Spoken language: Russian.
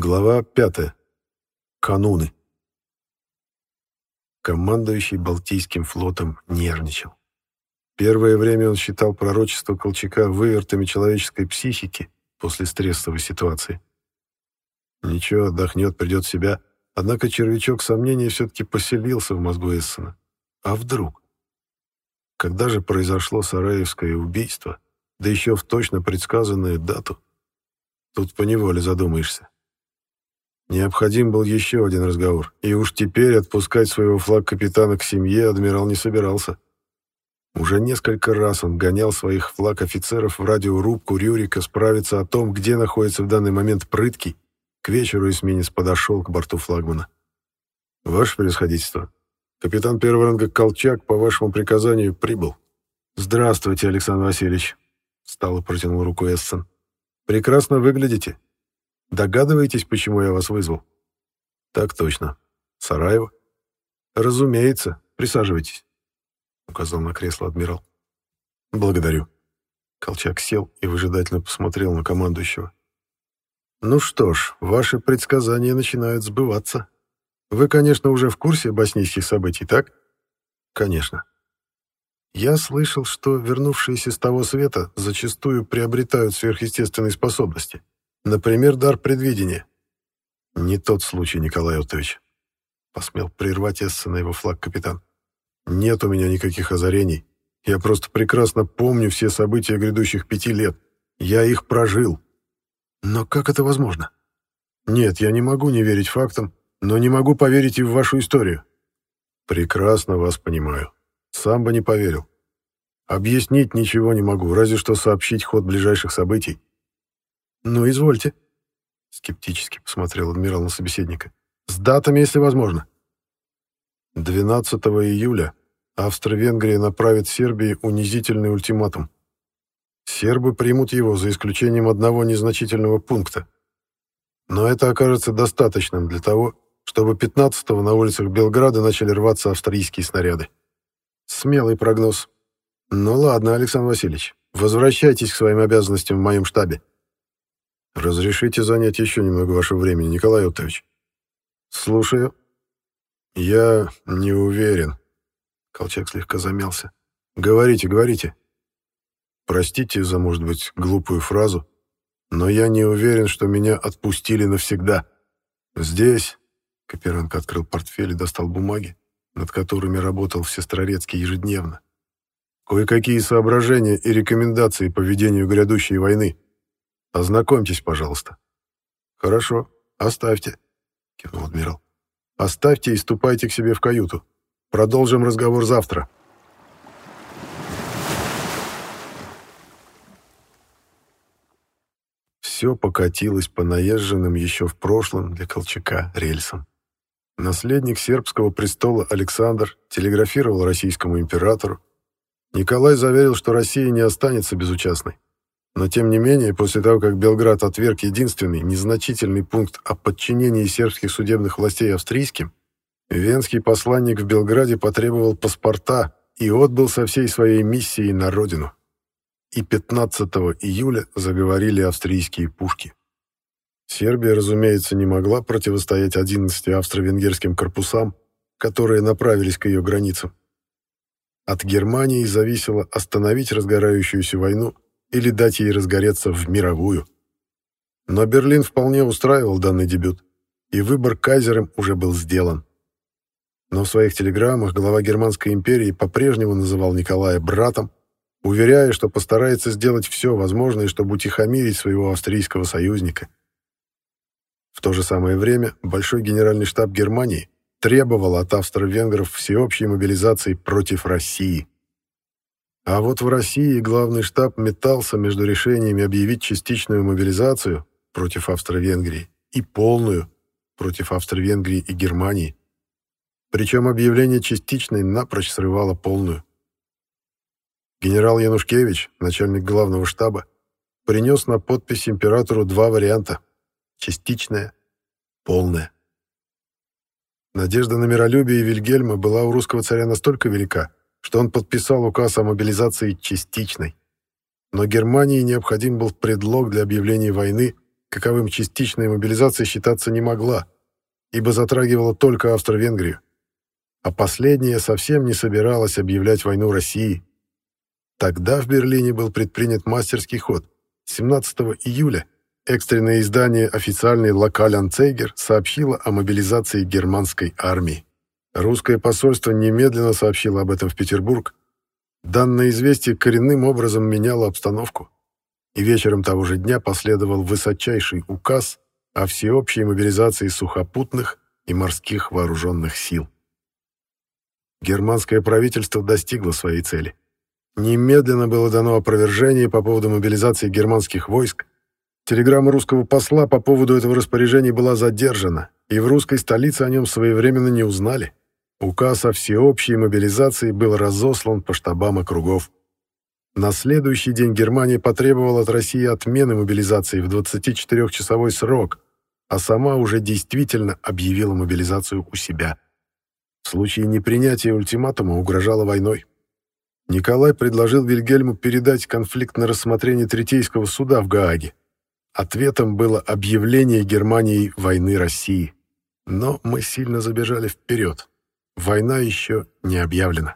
Глава 5. Кануны. Командующий Балтийским флотом нервничал. Первое время он считал пророчество Колчака вывертами человеческой психики после стрессовой ситуации. Ничего, отдохнет, придет в себя. Однако червячок сомнения все-таки поселился в мозгу Эссена. А вдруг? Когда же произошло Сараевское убийство, да еще в точно предсказанную дату? Тут поневоле задумаешься. Необходим был еще один разговор, и уж теперь отпускать своего флаг-капитана к семье адмирал не собирался. Уже несколько раз он гонял своих флаг-офицеров в радиорубку Рюрика справиться о том, где находится в данный момент прыткий. К вечеру эсминец подошел к борту флагмана. «Ваше превосходительство, капитан первого ранга Колчак по вашему приказанию прибыл». «Здравствуйте, Александр Васильевич», — стало протянул руку Эссен. «Прекрасно выглядите. Догадываетесь, почему я вас вызвал? Так точно. Сараево? Разумеется. Присаживайтесь. Указал на кресло адмирал. Благодарю. Колчак сел и выжидательно посмотрел на командующего. Ну что ж, ваши предсказания начинают сбываться. Вы, конечно, уже в курсе боснийских событий, так? Конечно. Я слышал, что вернувшиеся с того света зачастую приобретают сверхъестественные способности. Например, дар предвидения. Не тот случай, Николай Отович. Посмел прервать Эссена его флаг капитан. Нет у меня никаких озарений. Я просто прекрасно помню все события грядущих пяти лет. Я их прожил. Но как это возможно? Нет, я не могу не верить фактам, но не могу поверить и в вашу историю. Прекрасно вас понимаю. Сам бы не поверил. Объяснить ничего не могу, разве что сообщить ход ближайших событий. «Ну, извольте», — скептически посмотрел адмирал на собеседника. «С датами, если возможно». 12 июля Австро-Венгрия направит Сербии унизительный ультиматум. Сербы примут его за исключением одного незначительного пункта. Но это окажется достаточным для того, чтобы 15-го на улицах Белграда начали рваться австрийские снаряды. Смелый прогноз. Ну ладно, Александр Васильевич, возвращайтесь к своим обязанностям в моем штабе. «Разрешите занять еще немного вашего времени, Николай Оттович?» «Слушаю». «Я не уверен». Колчак слегка замялся. «Говорите, говорите». «Простите за, может быть, глупую фразу, но я не уверен, что меня отпустили навсегда. Здесь...» Каперанг открыл портфель и достал бумаги, над которыми работал в Сестрорецке ежедневно. «Кое-какие соображения и рекомендации по ведению грядущей войны». Ознакомьтесь, пожалуйста. Хорошо, оставьте, кивнул адмирал. Оставьте и ступайте к себе в каюту. Продолжим разговор завтра. Все покатилось по наезженным еще в прошлом для Колчака рельсам. Наследник сербского престола Александр телеграфировал российскому императору. Николай заверил, что Россия не останется безучастной. Но тем не менее, после того, как Белград отверг единственный, незначительный пункт о подчинении сербских судебных властей австрийским, венский посланник в Белграде потребовал паспорта и отбыл со всей своей миссией на родину. И 15 июля заговорили австрийские пушки. Сербия, разумеется, не могла противостоять 11 австро-венгерским корпусам, которые направились к ее границам. От Германии зависело остановить разгорающуюся войну или дать ей разгореться в мировую. Но Берлин вполне устраивал данный дебют, и выбор кайзером уже был сделан. Но в своих телеграммах глава Германской империи по-прежнему называл Николая братом, уверяя, что постарается сделать все возможное, чтобы утихомирить своего австрийского союзника. В то же самое время Большой генеральный штаб Германии требовал от австро-венгров всеобщей мобилизации против России – а вот в России главный штаб метался между решениями объявить частичную мобилизацию против Австро-Венгрии и полную против Австро-Венгрии и Германии. Причем объявление частичной напрочь срывало полную. Генерал Янушкевич, начальник главного штаба, принес на подпись императору два варианта – частичная, полная. Надежда на миролюбие Вильгельма была у русского царя настолько велика, что он подписал указ о мобилизации частичной. Но Германии необходим был предлог для объявления войны, каковым частичная мобилизация считаться не могла, ибо затрагивала только Австро-Венгрию. А последняя совсем не собиралась объявлять войну России. Тогда в Берлине был предпринят мастерский ход. 17 июля экстренное издание официальный «Локаль Анцейгер» сообщило о мобилизации германской армии. Русское посольство немедленно сообщило об этом в Петербург. Данное известие коренным образом меняло обстановку. И вечером того же дня последовал высочайший указ о всеобщей мобилизации сухопутных и морских вооруженных сил. Германское правительство достигло своей цели. Немедленно было дано опровержение по поводу мобилизации германских войск. Телеграмма русского посла по поводу этого распоряжения была задержана, и в русской столице о нем своевременно не узнали. Указ о всеобщей мобилизации был разослан по штабам округов. На следующий день Германия потребовала от России отмены мобилизации в 24-часовой срок, а сама уже действительно объявила мобилизацию у себя. В случае непринятия ультиматума угрожала войной. Николай предложил Вильгельму передать конфликт на рассмотрение Третейского суда в Гааге. Ответом было объявление Германии войны России. Но мы сильно забежали вперед. Война еще не объявлена.